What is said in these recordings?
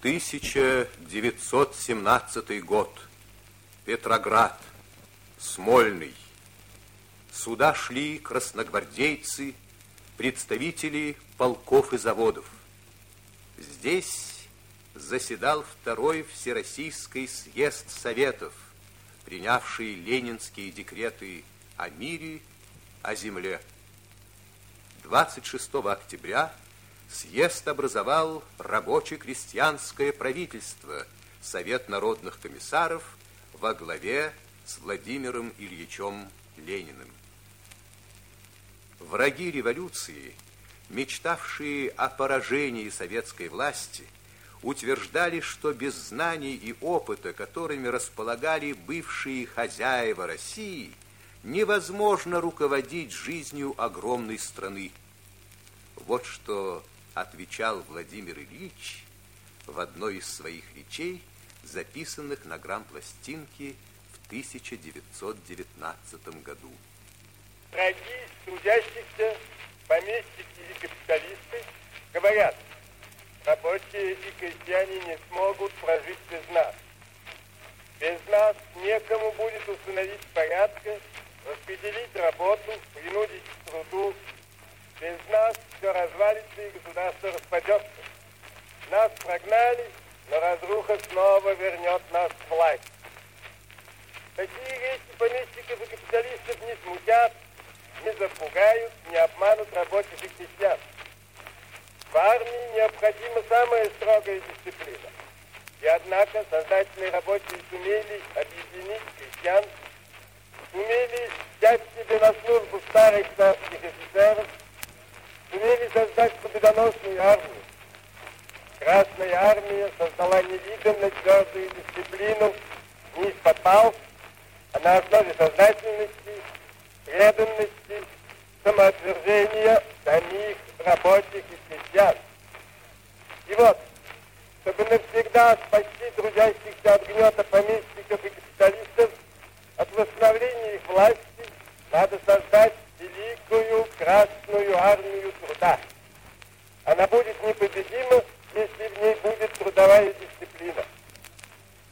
1917 год. Петроград. Смольный. Сюда шли красногвардейцы, представители полков и заводов. Здесь заседал второй Всероссийский съезд Советов, принявший ленинские декреты о мире, о земле. 26 октября съезд образовал рабоче-крестьянское правительство, Совет народных комиссаров во главе с Владимиром Ильичем Лениным. Враги революции, мечтавшие о поражении советской власти, утверждали, что без знаний и опыта, которыми располагали бывшие хозяева России, невозможно руководить жизнью огромной страны. Вот что отвечал Владимир Ильич в одной из своих речей, записанных на грамм-пластинке в 1919 году. Враги трудящихся, помещики и капиталисты говорят, рабочие и крестьяне не смогут прожить без нас. Без нас некому будет установить порядка, распределить работу, принудить к труду. Без нас все развалится и государство распадется. Нас прогнали, но разруха снова вернет нас к власти. Такие вещи помещиков и капиталистов не смутят, не запугают, не обманут рабочих и крестьян. В армии необходима самая строгая дисциплина. И однако создательные рабочие сумели объединить крестьян, сумели взять себе на службу старых царских офицеров, сумели создать победоносную армию. Красная армия создала невиданно твердую дисциплину не из-под а на основе сознательности, преданности, самоотвержения самих рабочих и крестьян. И вот, чтобы навсегда спасти трудящихся от гнета помещиков и капиталистов, от восстановления их власти, надо создать великую Красную Армию Труда. Она будет непобедима, если в ней будет трудовая дисциплина.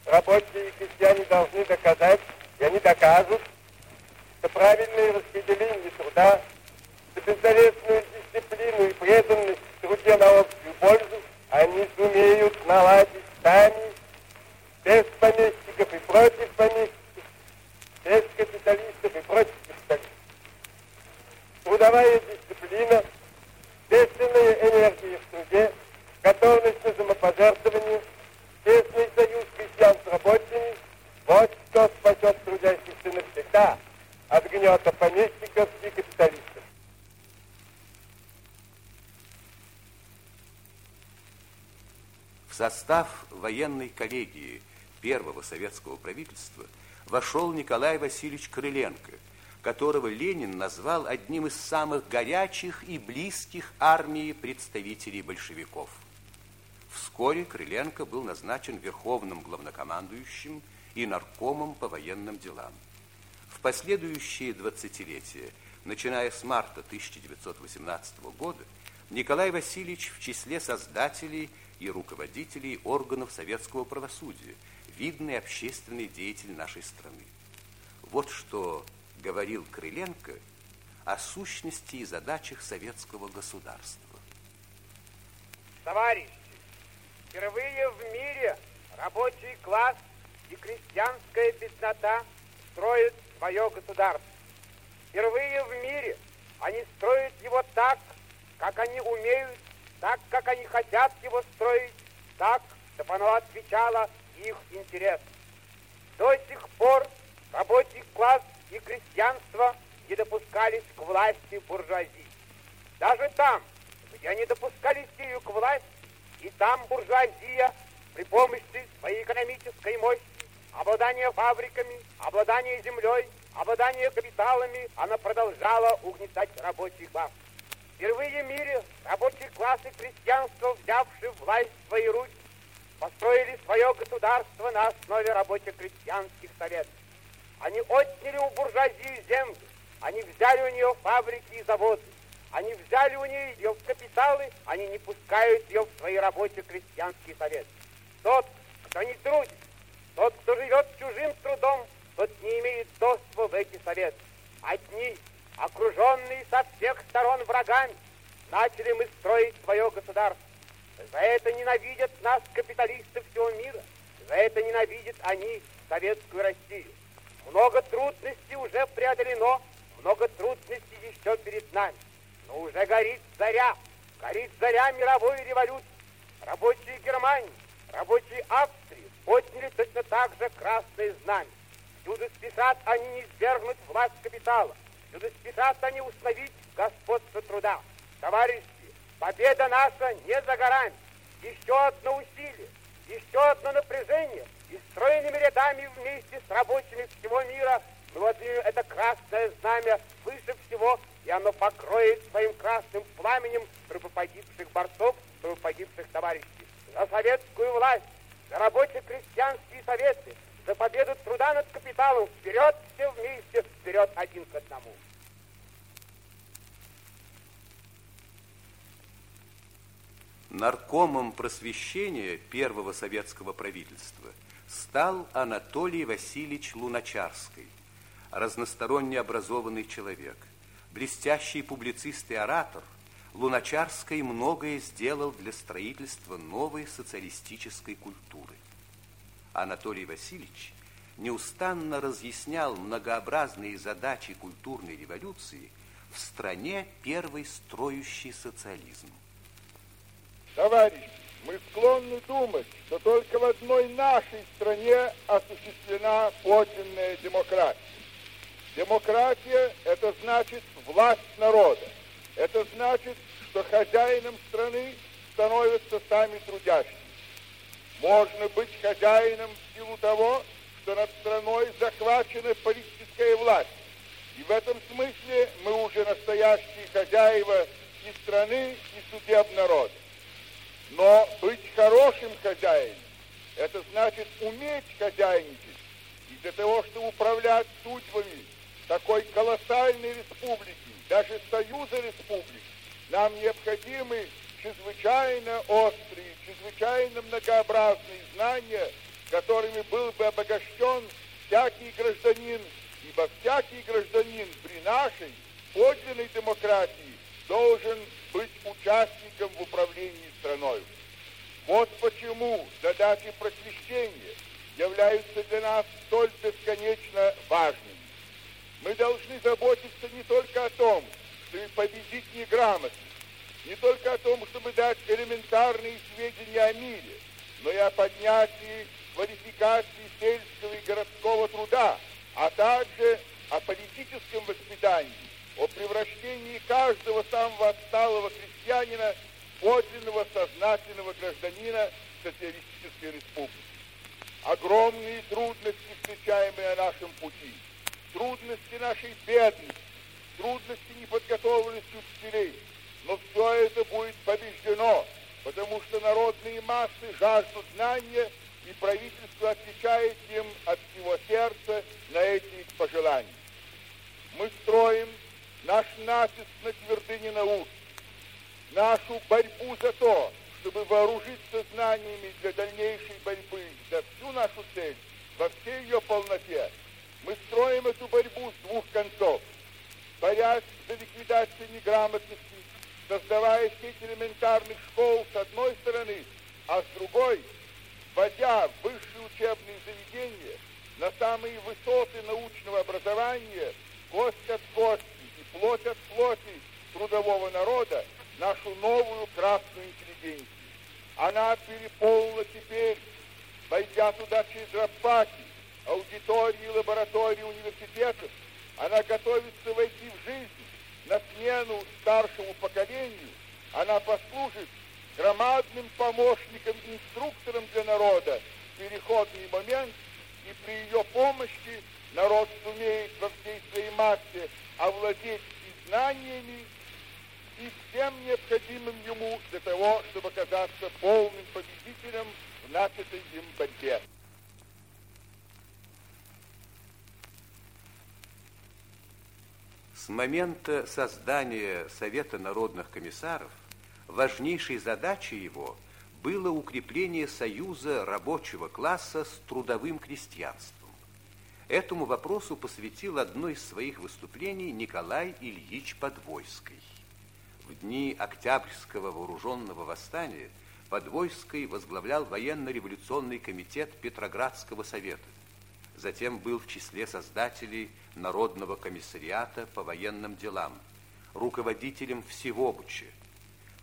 Рабочие и крестьяне должны доказать, и они докажут, что правильное распределение труда, что беззаветную дисциплину и преданность в труде на общую пользу они сумеют наладить сами, без помещиков и против помещиков, без капиталистов и против. Трудовая дисциплина, бедственная энергия в труде, готовность на самопожертвование, тесный союз крестьян с рабочими, вот что спасет трудящихся навсегда от гнета помещиков и капиталистов. В состав военной коллегии первого советского правительства вошел Николай Васильевич Крыленко, которого Ленин назвал одним из самых горячих и близких армии представителей большевиков. Вскоре Крыленко был назначен верховным главнокомандующим и наркомом по военным делам. В последующие двадцатилетия, начиная с марта 1918 года, Николай Васильевич в числе создателей и руководителей органов советского правосудия, видный общественный деятель нашей страны. Вот что говорил Крыленко о сущности и задачах советского государства. Товарищи, впервые в мире рабочий класс и крестьянская беднота строят свое государство. Впервые в мире они строят его так, как они умеют, так, как они хотят его строить, так, чтобы оно отвечало их интересам. До сих пор рабочий класс и крестьянство не допускались к власти буржуазии. Даже там, где они допускались ею к власти, и там буржуазия при помощи своей экономической мощи, обладания фабриками, обладания землей, обладания капиталами, она продолжала угнетать рабочий класс. Впервые в мире рабочий класс и крестьянство, взявшие власть в свои руки, построили свое государство на основе рабоче-крестьянских советов. Они отняли у буржуазии землю, они взяли у нее фабрики и заводы, они взяли у нее ее капиталы, они не пускают ее в свои рабоче-крестьянские советы. тот, кто не трудит, тот, кто живет чужим трудом, тот не имеет доступа в эти советы. Одни, окруженные со всех сторон врагами, начали мы строить свое государство. За это ненавидят нас капиталисты всего мира. За это ненавидят они советскую Россию. Много трудностей уже преодолено, много трудностей еще перед нами. Но уже горит заря, горит заря мировой революции. Рабочие Германии, рабочие Австрии подняли точно так же красное знамя. Всюду спешат они не свергнуть власть капитала. Всюду спешат они установить господство труда. Товарищи, победа наша не за горами. Еще одно усилие, еще одно напряжение. И стройными рядами вместе с рабочими всего мира воздвигнем это красное знамя выше всего, и оно покроет своим красным пламенем трупы борцов, трупы товарищей. За советскую власть, за рабоче-крестьянские советы, за победу труда над капиталом. Вперед все вместе, вперед один к одному. Наркомом просвещения первого советского правительства стал Анатолий Васильевич Луначарский, разносторонне образованный человек, блестящий публицист и оратор, Луначарский многое сделал для строительства новой социалистической культуры. Анатолий Васильевич неустанно разъяснял многообразные задачи культурной революции в стране первой строящей социализм. Товарищи, мы склонны думать, что только в одной нашей стране осуществлена подлинная демократия. Демократия – это значит власть народа. Это значит, что хозяином страны становятся сами трудящие. Можно быть хозяином в силу того, что над страной захвачена политическая власть. И в этом смысле мы уже настоящие хозяева и страны, и судеб народа. Но быть хорошим хозяином, это значит уметь хозяйничать. И для того, чтобы управлять судьбами такой колоссальной республики, даже союза республик, нам необходимы чрезвычайно острые, чрезвычайно многообразные знания, которыми был бы обогащен всякий гражданин, ибо всякий гражданин при нашей подлинной демократии должен быть участником в управлении страной. Вот почему задачи просвещения являются для нас столь бесконечно важными. Мы должны заботиться не только о том, чтобы победить неграмотность, не только о том, чтобы дать элементарные сведения о мире, но и о поднятии квалификации сельского и городского труда, а также о политическом воспитании, о превращении каждого самого отсталого крестьянина подлинного сознательного гражданина Социалистической Республики. Огромные трудности, встречаемые на нашем пути, трудности нашей бедности, трудности неподготовленности учителей, но все это будет побеждено, потому что народные массы жаждут знания, и правительство отвечает им от всего сердца на эти пожелания. Мы строим наш натиск на твердыне науки, нашу борьбу за то, чтобы вооружиться знаниями для дальнейшей борьбы за всю нашу цель, во всей ее полноте. Мы строим эту борьбу с двух концов, борясь за ликвидацию неграмотности, создавая сеть элементарных школ с одной стороны, а с другой, вводя высшие учебные заведения на самые высоты научного образования, кость от кости и плоть от плоти трудового народа, нашу новую красную интеллигенцию. Она переполнила теперь, войдя туда через рабфаки, аудитории, лаборатории университетов, она готовится войти в жизнь на смену старшему поколению, она послужит громадным помощником, инструктором для народа в переходный момент, и при ее помощи народ сумеет во всей своей массе овладеть и знаниями, и всем необходимым ему для того, чтобы оказаться полным победителем в начатой им борьбе. С момента создания Совета народных комиссаров важнейшей задачей его было укрепление союза рабочего класса с трудовым крестьянством. Этому вопросу посвятил одно из своих выступлений Николай Ильич Подвойский. Дни Октябрьского вооруженного восстания Подвойский возглавлял военно-революционный комитет Петроградского совета. Затем был в числе создателей Народного комиссариата по военным делам, руководителем всего Бучи.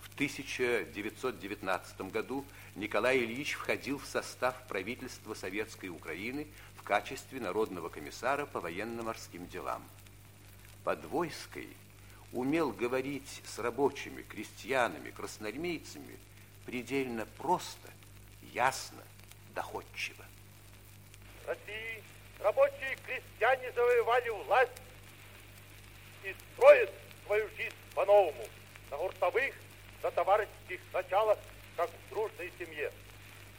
В 1919 году Николай Ильич входил в состав правительства Советской Украины в качестве Народного комиссара по военно-морским делам. Подвойский умел говорить с рабочими, крестьянами, красноармейцами предельно просто, ясно, доходчиво. В России рабочие крестьяне завоевали власть и строят свою жизнь по-новому, на гуртовых, на товарищеских началах, как в дружной семье.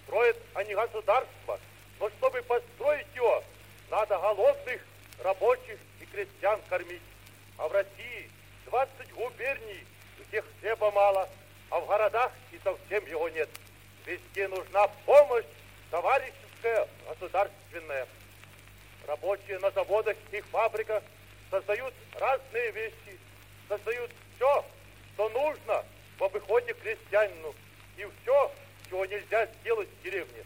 Строят они государство, но чтобы построить его, надо голодных рабочих и крестьян кормить. А в России 20 губерний, где хлеба мало, а в городах и совсем его нет. Везде нужна помощь товарищеская, государственная. Рабочие на заводах и фабриках создают разные вещи, создают все, что нужно в обиходе крестьянину, и все, чего нельзя сделать в деревне.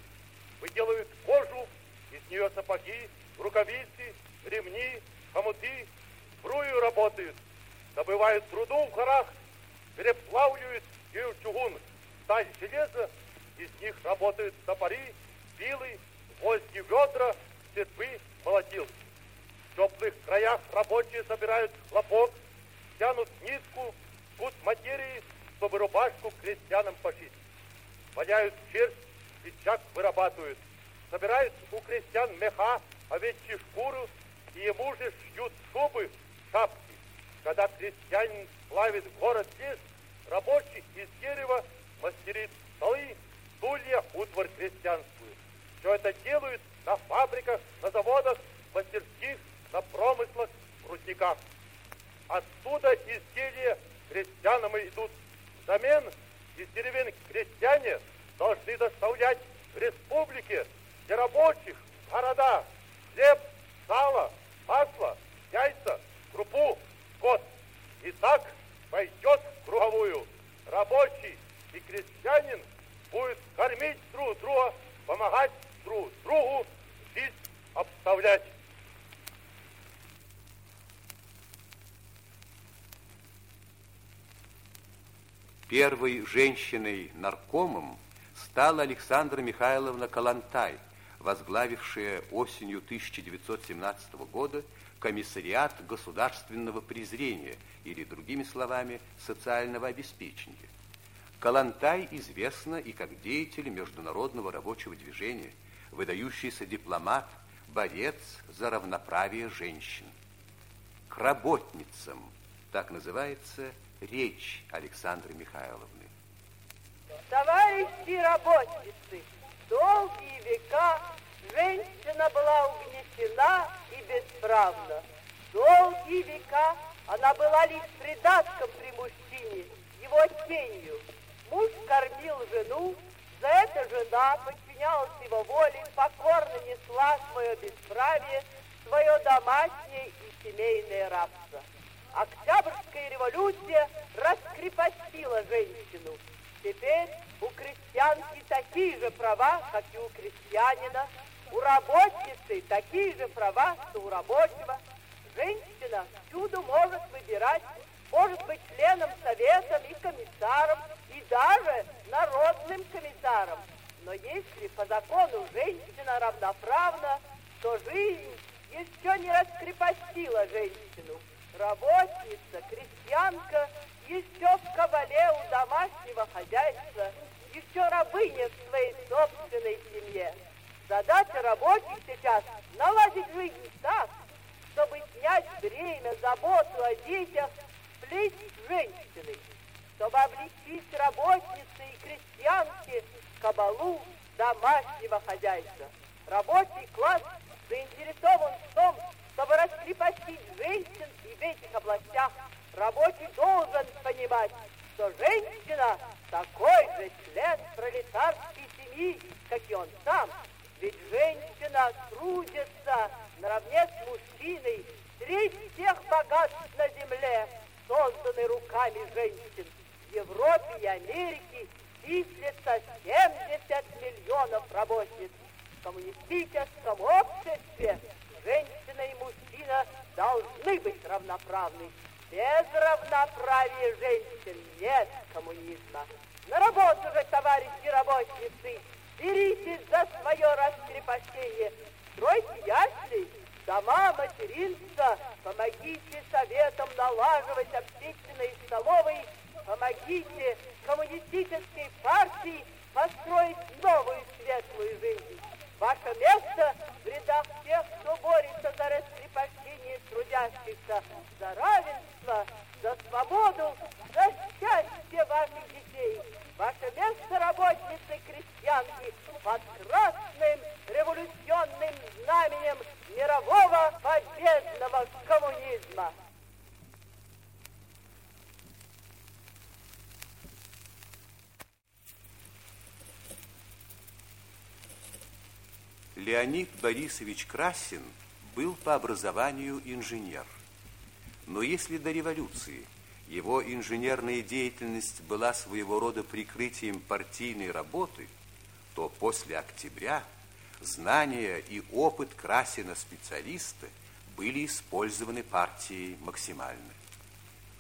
Выделывают кожу, из нее сапоги, рукавицы, ремни, хомуты, брую работают, добывают труду в горах, переплавливают ее чугун, сталь железа, из них работают топори, пилы, гвозди, ведра, цепы, молотилки. В теплых краях рабочие собирают хлопок, тянут нитку, кут материи, чтобы рубашку крестьянам пошить. Валяют шерсть, пиджак вырабатывают. Собирают у крестьян меха, овечьи шкуру, и ему же шьют шубы, шапки. Когда крестьянин плавит город лес, рабочий из дерева мастерит столы, стулья, утварь крестьянскую. Все это делают на фабриках, на заводах, мастерских, на промыслах, в рудниках. Оттуда изделия крестьянам идут. Взамен из деревень крестьяне должны доставлять в республике для рабочих города хлеб, сало, масло, яйца, крупу, скот. И так пойдет в круговую. Рабочий и крестьянин будет кормить друг друга, помогать друг другу, жизнь обставлять. Первой женщиной-наркомом стала Александра Михайловна Калантай, возглавившая осенью 1917 года комиссариат государственного презрения или, другими словами, социального обеспечения. Калантай известна и как деятель международного рабочего движения, выдающийся дипломат, борец за равноправие женщин. К работницам, так называется речь Александры Михайловны. Товарищи работницы, долгие века женщина была угнетена и бесправна. Долгие века она была лишь придатком при мужчине, его тенью. Муж кормил жену, за это жена подчинялась его воле, покорно несла свое бесправие, свое домашнее и семейное рабство. Октябрьская революция раскрепостила женщину. Теперь у крестьянки такие же права, как и у крестьянина, у работницы такие же права, что у рабочего. Женщина всюду может выбирать, может быть членом совета и комиссаром, и даже народным комиссаром. Но если по закону женщина равноправна, то жизнь еще не раскрепостила женщину. Работница, крестьянка еще в кабале у домашнего хозяйства, еще рабыня в своей собственной семье. Задача рабочих сейчас наладить жизнь так, чтобы снять время, заботу о детях с плеч женщины, чтобы облегчить работницы и крестьянки кабалу домашнего хозяйства. Рабочий класс заинтересован в том, чтобы раскрепостить женщин и в этих областях рабочий должен понимать, что женщина такой же член пролетарской семьи, как и он сам. Ведь женщина трудится наравне с мужчиной. Треть всех богатств на земле созданы руками женщин. В Европе и Америке числится 70 миллионов работниц. В коммунистическом обществе женщина и мужчина должны быть равноправны. Без равноправия женщин нет коммунизма. На работу же, товарищи работницы, беритесь за свое раскрепощение. Стройте ясли, дома, материнства, помогите советам налаживать общественные столовые, помогите коммунистической партии построить новую светлую жизнь. Ваше место в рядах тех, кто борется за раскрепощение трудящихся, за равенство, за свободу, за счастье ваших детей. Ваше место работницы-крестьянки под красным революционным знаменем мирового победного коммунизма. Леонид Борисович Красин был по образованию инженер. Но если до революции его инженерная деятельность была своего рода прикрытием партийной работы, то после октября знания и опыт Красина-специалиста были использованы партией максимально.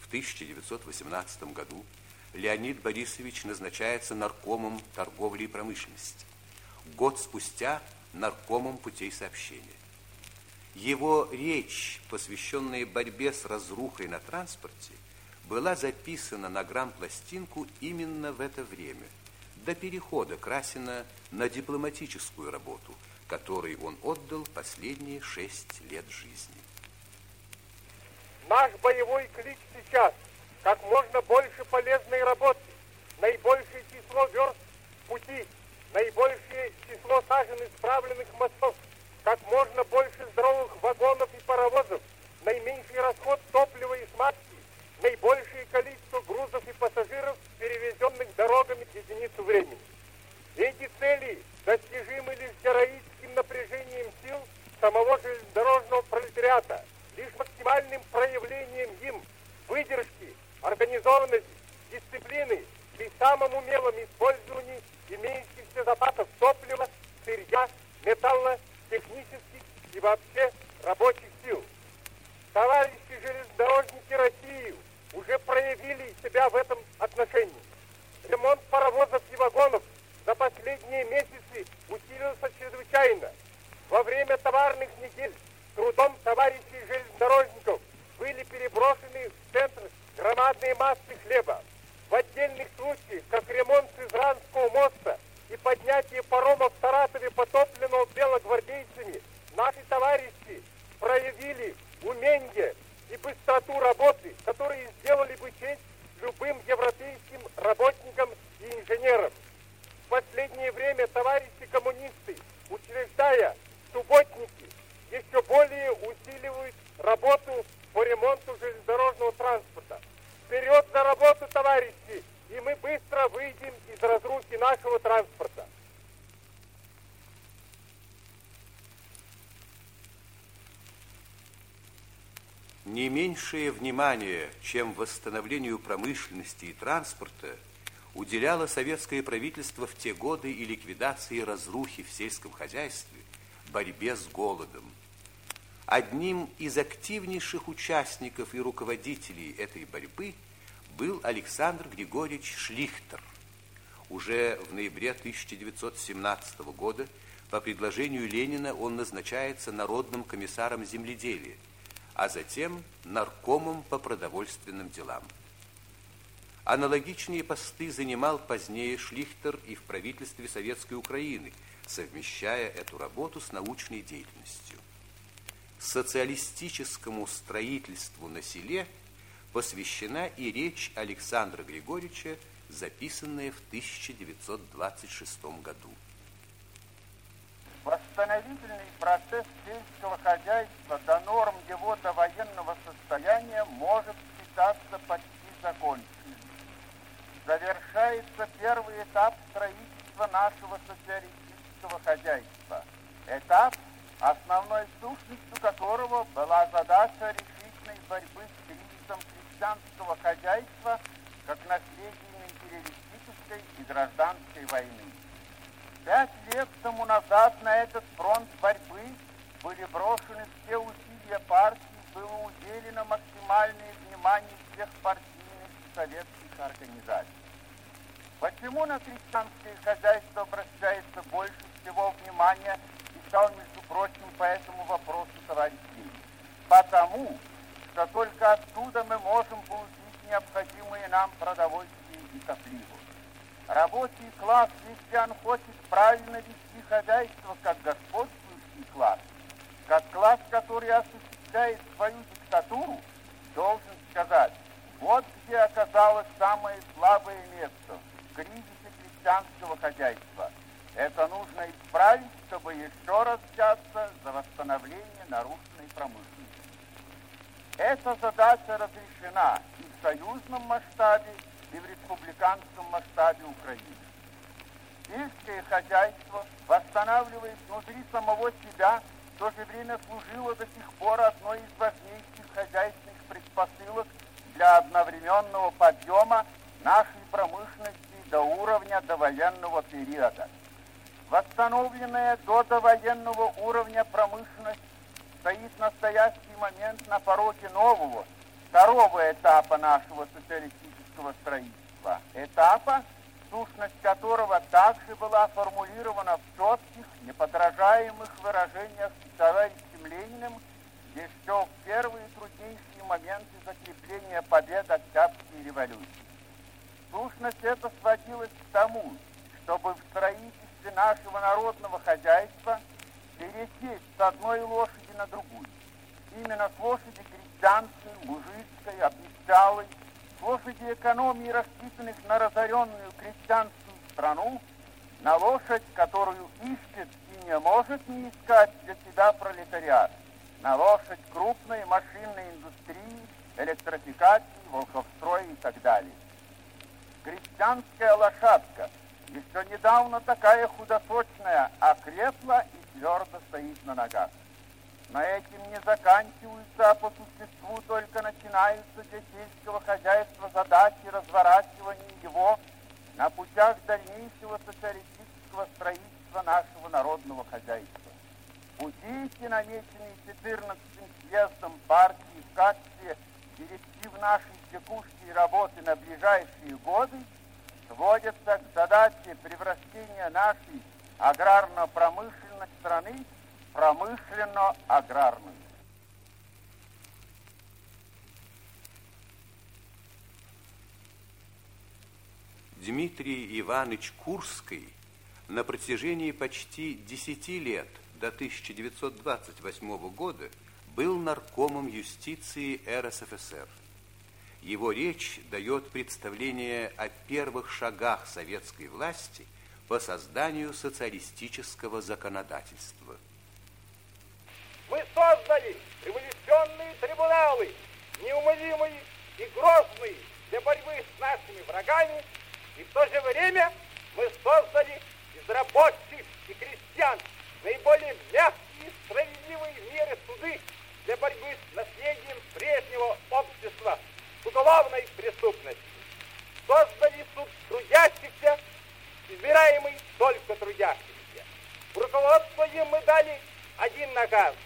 В 1918 году Леонид Борисович назначается наркомом торговли и промышленности. Год спустя – наркомом путей сообщения. Его речь, посвященная борьбе с разрухой на транспорте, была записана на грамм-пластинку именно в это время, до перехода Красина на дипломатическую работу, которой он отдал последние шесть лет жизни. Наш боевой клич сейчас – как можно больше полезной работы, наибольшее число верст пути наибольшее число сажен исправленных мостов, как можно больше здоровых вагонов и паровозов, наименьший расход топлива и смазки, наибольшее количество грузов и пассажиров, перевезенных дорогами к единицу времени. Эти цели достижимы лишь героическим напряжением сил самого железнодорожного пролетариата, лишь максимальным проявлением им выдержки, организованности, дисциплины при самом умелом использовании имеющихся запасов топлива, сырья, металла, технических и вообще рабочих сил. Товарищи железнодорожники России уже проявили себя в этом отношении. Ремонт паровозов и вагонов за последние месяцы усилился чрезвычайно. Во время товарных недель трудом товарищей железнодорожников были переброшены в центр громадные массы хлеба. В отдельных случаях, как ремонт Сызранского моста и поднятие парома в Саратове, потопленного белогвардейцами, наши товарищи проявили умение и быстроту работы, которые сделали бы честь любым европейским работникам и инженерам. В последнее время товарищи коммунисты, учреждая субботники, еще более усиливают работу по ремонту железнодорожного транспорта. Вперед за работу, товарищи, и мы быстро выйдем из разрухи нашего транспорта. Не меньшее внимание, чем восстановлению промышленности и транспорта, уделяло советское правительство в те годы и ликвидации разрухи в сельском хозяйстве, борьбе с голодом. Одним из активнейших участников и руководителей этой борьбы был Александр Григорьевич Шлихтер. Уже в ноябре 1917 года по предложению Ленина он назначается народным комиссаром земледелия, а затем наркомом по продовольственным делам. Аналогичные посты занимал позднее Шлихтер и в правительстве Советской Украины, совмещая эту работу с научной деятельностью социалистическому строительству на селе посвящена и речь Александра Григорьевича, записанная в 1926 году. Восстановительный процесс сельского хозяйства до норм его до военного состояния может считаться почти законченным. Завершается первый этап строительства нашего социалистического хозяйства. Этап, основной сущностью которого была задача решительной борьбы с кризисом крестьянского хозяйства как наследием империалистической и гражданской войны. Пять лет тому назад на этот фронт борьбы были брошены все усилия партии, было уделено максимальное внимание всех партийных и советских организаций. Почему на крестьянское хозяйство обращается больше всего внимания, писал, между прочим, по этому вопросу товарищ Ленин? Потому, что только оттуда мы можем получить необходимые нам продовольствие и топливо. Рабочий класс крестьян хочет правильно вести хозяйство как господствующий класс, как класс, который осуществляет свою диктатуру, должен сказать, вот где оказалось самое слабое место в кризисе крестьянского хозяйства. Это нужно исправить, чтобы еще раз взяться за восстановление нарушенной промышленности. Эта задача разрешена и в союзном масштабе, и в республиканском масштабе Украины. Сельское хозяйство, восстанавливаясь внутри самого себя, в то же время служило до сих пор одной из важнейших хозяйственных предпосылок для одновременного подъема нашей промышленности до уровня довоенного периода. Восстановленная до довоенного уровня промышленность стоит в настоящий момент на пороге нового, второго этапа нашего социалистического политического строительства, этапа, сущность которого также была формулирована в четких, неподражаемых выражениях товарищем Лениным еще в первые труднейшие моменты закрепления побед Октябрьской революции. Сущность эта сводилась к тому, чтобы в строительстве нашего народного хозяйства пересесть с одной лошади на другую. Именно с лошади крестьянской, мужицкой, обнищалой, лошади экономии, рассчитанных на разоренную крестьянскую страну, на лошадь, которую ищет и не может не искать для себя пролетариат, на лошадь крупной машинной индустрии, электрификации, волховстроя и так далее. Крестьянская лошадка, еще недавно такая худосочная, окрепла и твердо стоит на ногах. Но этим не заканчиваются, а по существу только начинаются для сельского хозяйства задачи разворачивания его на путях дальнейшего социалистического строительства нашего народного хозяйства. Пути намеченные 14-м съездом партии в качестве директив нашей текущей работы на ближайшие годы, сводятся к задаче превращения нашей аграрно-промышленной страны промышленно-аграрную. Дмитрий Иванович Курский на протяжении почти 10 лет до 1928 года был наркомом юстиции РСФСР. Его речь дает представление о первых шагах советской власти по созданию социалистического законодательства – мы создали революционные трибуналы, неумолимые и грозные для борьбы с нашими врагами, и в то же время мы создали из рабочих и крестьян наиболее мягкие и справедливые меры суды для борьбы с наследием прежнего общества, с уголовной преступностью. Создали суд трудящихся, избираемый только трудящихся. В руководство им мы дали один наказ –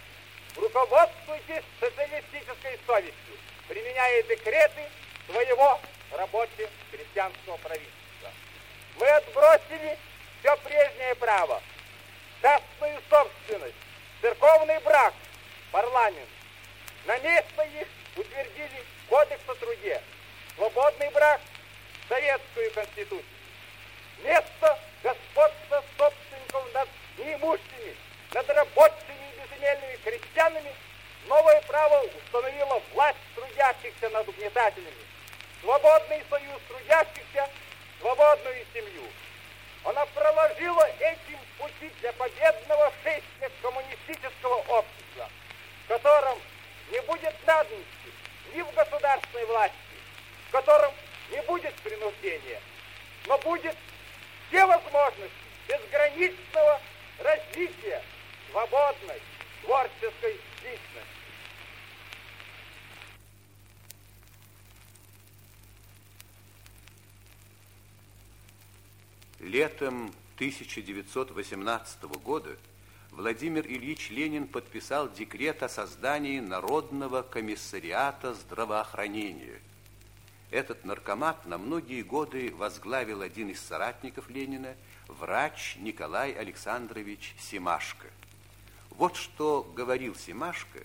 руководствуйтесь социалистической совестью, применяя декреты своего рабоче-крестьянского правительства. Мы отбросили все прежнее право, частную собственность, церковный брак, парламент. На место их утвердили Кодекс о труде, свободный брак, советскую конституцию. Место господства собственников над неимущими, над рабочими земельными крестьянами, новое право установило власть трудящихся над угнетателями, свободный союз трудящихся, свободную семью. Она проложила этим пути для победного шествия коммунистического общества, в котором не будет надности ни в государственной власти, в котором не будет принуждения, но будет все возможности безграничного развития свободной творческой личности. Летом 1918 года Владимир Ильич Ленин подписал декрет о создании Народного комиссариата здравоохранения. Этот наркомат на многие годы возглавил один из соратников Ленина, врач Николай Александрович Семашко. Вот что говорил Семашко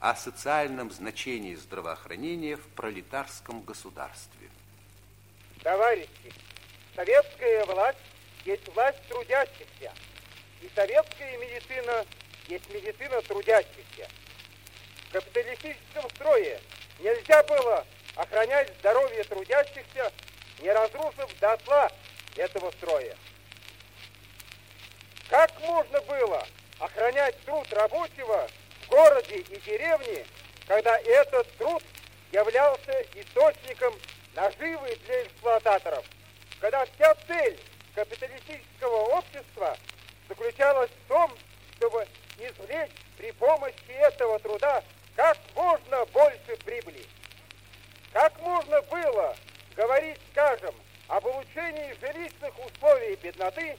о социальном значении здравоохранения в пролетарском государстве. Товарищи, Советская власть есть власть трудящихся, и советская медицина есть медицина трудящихся. В капиталистическом строе нельзя было охранять здоровье трудящихся, не разрушив дотла этого строя. Как можно было охранять труд рабочего в городе и деревне, когда этот труд являлся источником наживы для эксплуататоров? когда вся цель капиталистического общества заключалась в том, чтобы извлечь при помощи этого труда как можно больше прибыли. Как можно было говорить, скажем, об улучшении жилищных условий бедноты,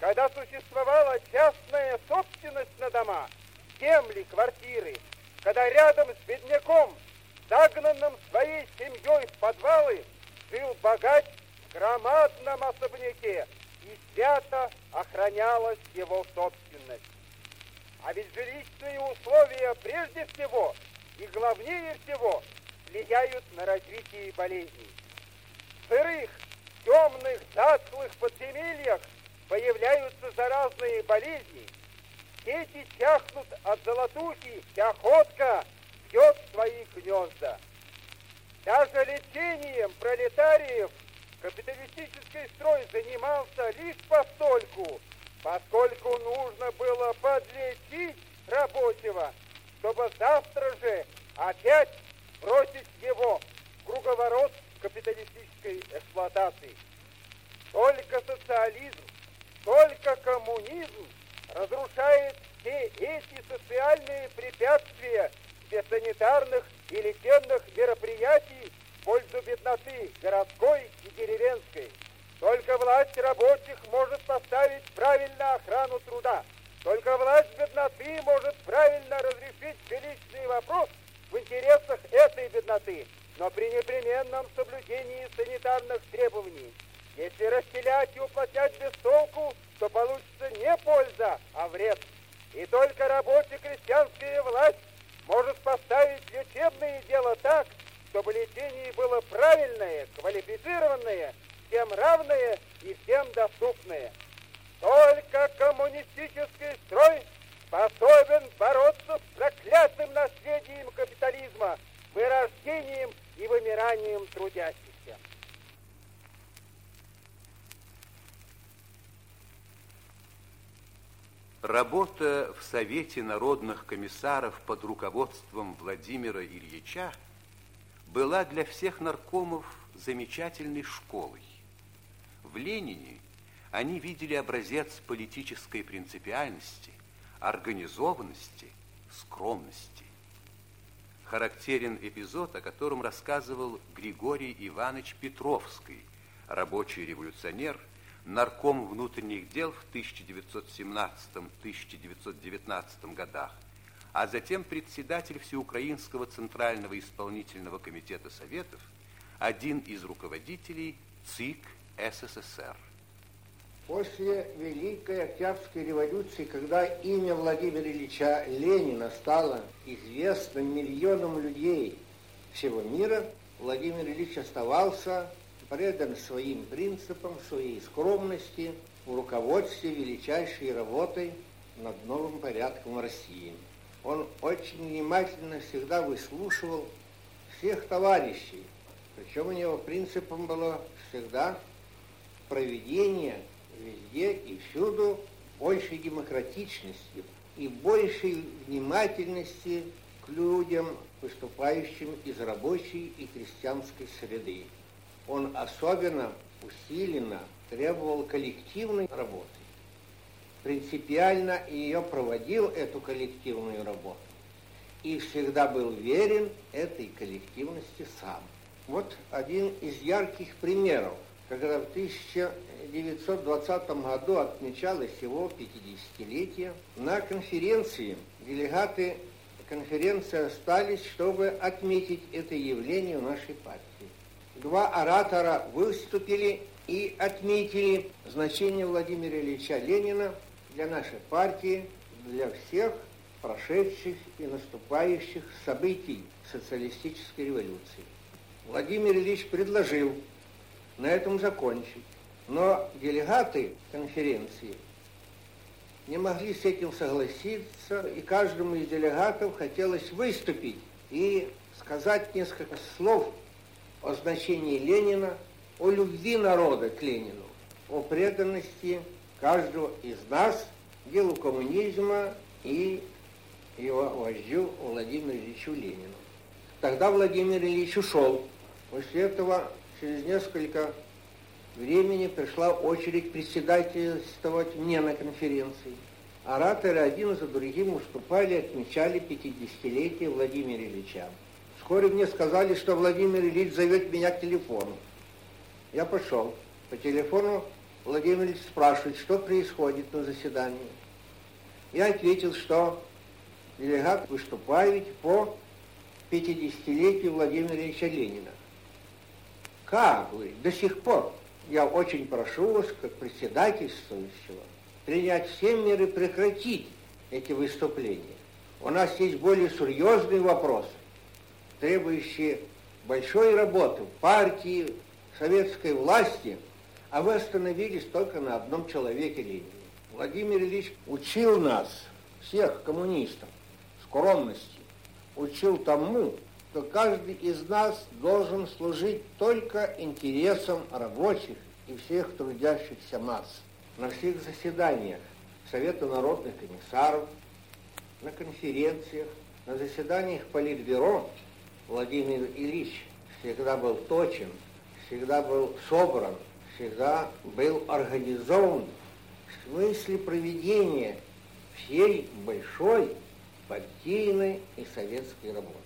когда существовала частная собственность на дома, земли, квартиры, когда рядом с бедняком, загнанным своей семьей в подвалы, жил богач громадном особняке и свято охранялась его собственность. А ведь жилищные условия прежде всего и главнее всего влияют на развитие болезней. В сырых, темных, затхлых подземельях появляются заразные болезни. Дети чахнут от золотухи, и охотка бьет свои гнезда. Даже лечением пролетариев Капиталистический строй занимался лишь постольку, поскольку нужно было подлечить рабочего, чтобы завтра же опять бросить его в круговорот капиталистической эксплуатации. Только социализм, только коммунизм разрушает все эти социальные препятствия для санитарных и лечебных мероприятий пользу бедноты городской и деревенской. Только власть рабочих может поставить правильно охрану труда. Только власть бедноты может правильно разрешить жилищный вопрос в интересах этой бедноты, но при непременном соблюдении санитарных требований. Если расселять и уплотнять без толку, то получится не польза, а вред. И только рабоче-крестьянская власть может поставить лечебное дело так, чтобы лечение было правильное, квалифицированное, всем равное и всем доступное. Только коммунистический строй способен бороться с проклятым наследием капитализма, вырождением и вымиранием трудящихся. Работа в Совете народных комиссаров под руководством Владимира Ильича была для всех наркомов замечательной школой. В Ленине они видели образец политической принципиальности, организованности, скромности. Характерен эпизод, о котором рассказывал Григорий Иванович Петровский, рабочий революционер, нарком внутренних дел в 1917-1919 годах, а затем председатель Всеукраинского Центрального исполнительного комитета Советов, один из руководителей ЦИК СССР. После Великой Октябрьской революции, когда имя Владимира Ильича Ленина стало известным миллионам людей всего мира, Владимир Ильич оставался предан своим принципам, своей скромности в руководстве величайшей работой над новым порядком России он очень внимательно всегда выслушивал всех товарищей. Причем у него принципом было всегда проведение везде и всюду большей демократичности и большей внимательности к людям, выступающим из рабочей и крестьянской среды. Он особенно усиленно требовал коллективной работы. Принципиально ее проводил, эту коллективную работу, и всегда был верен этой коллективности сам. Вот один из ярких примеров, когда в 1920 году отмечалось его 50-летие, на конференции делегаты конференции остались, чтобы отметить это явление в нашей партии. Два оратора выступили и отметили значение Владимира Ильича Ленина для нашей партии, для всех прошедших и наступающих событий социалистической революции. Владимир Ильич предложил на этом закончить, но делегаты конференции не могли с этим согласиться, и каждому из делегатов хотелось выступить и сказать несколько слов о значении Ленина, о любви народа к Ленину, о преданности каждого из нас делу коммунизма и его вождю Владимиру Ильичу Ленину. Тогда Владимир Ильич ушел. После этого через несколько времени пришла очередь председательствовать мне на конференции. Ораторы один за другим уступали, отмечали 50-летие Владимира Ильича. Вскоре мне сказали, что Владимир Ильич зовет меня к телефону. Я пошел. По телефону Владимир Ильич спрашивает, что происходит на заседании. Я ответил, что делегат выступает по 50-летию Владимира Ильича Ленина. Как вы? До сих пор я очень прошу вас, как председательствующего, принять все меры прекратить эти выступления. У нас есть более серьезные вопросы, требующие большой работы партии, советской власти, а вы остановились только на одном человеке Ленине. Владимир Ильич учил нас, всех коммунистов, скромности, учил тому, что каждый из нас должен служить только интересам рабочих и всех трудящихся масс. На всех заседаниях Совета народных комиссаров, на конференциях, на заседаниях Политбюро Владимир Ильич всегда был точен, всегда был собран, всегда был организован в смысле проведения всей большой партийной и советской работы.